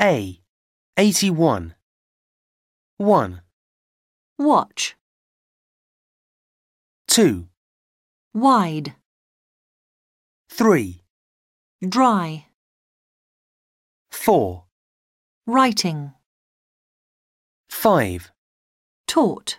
A. 81. 1, watch, 2, wide, 3, dry, 4, writing, 5. taught.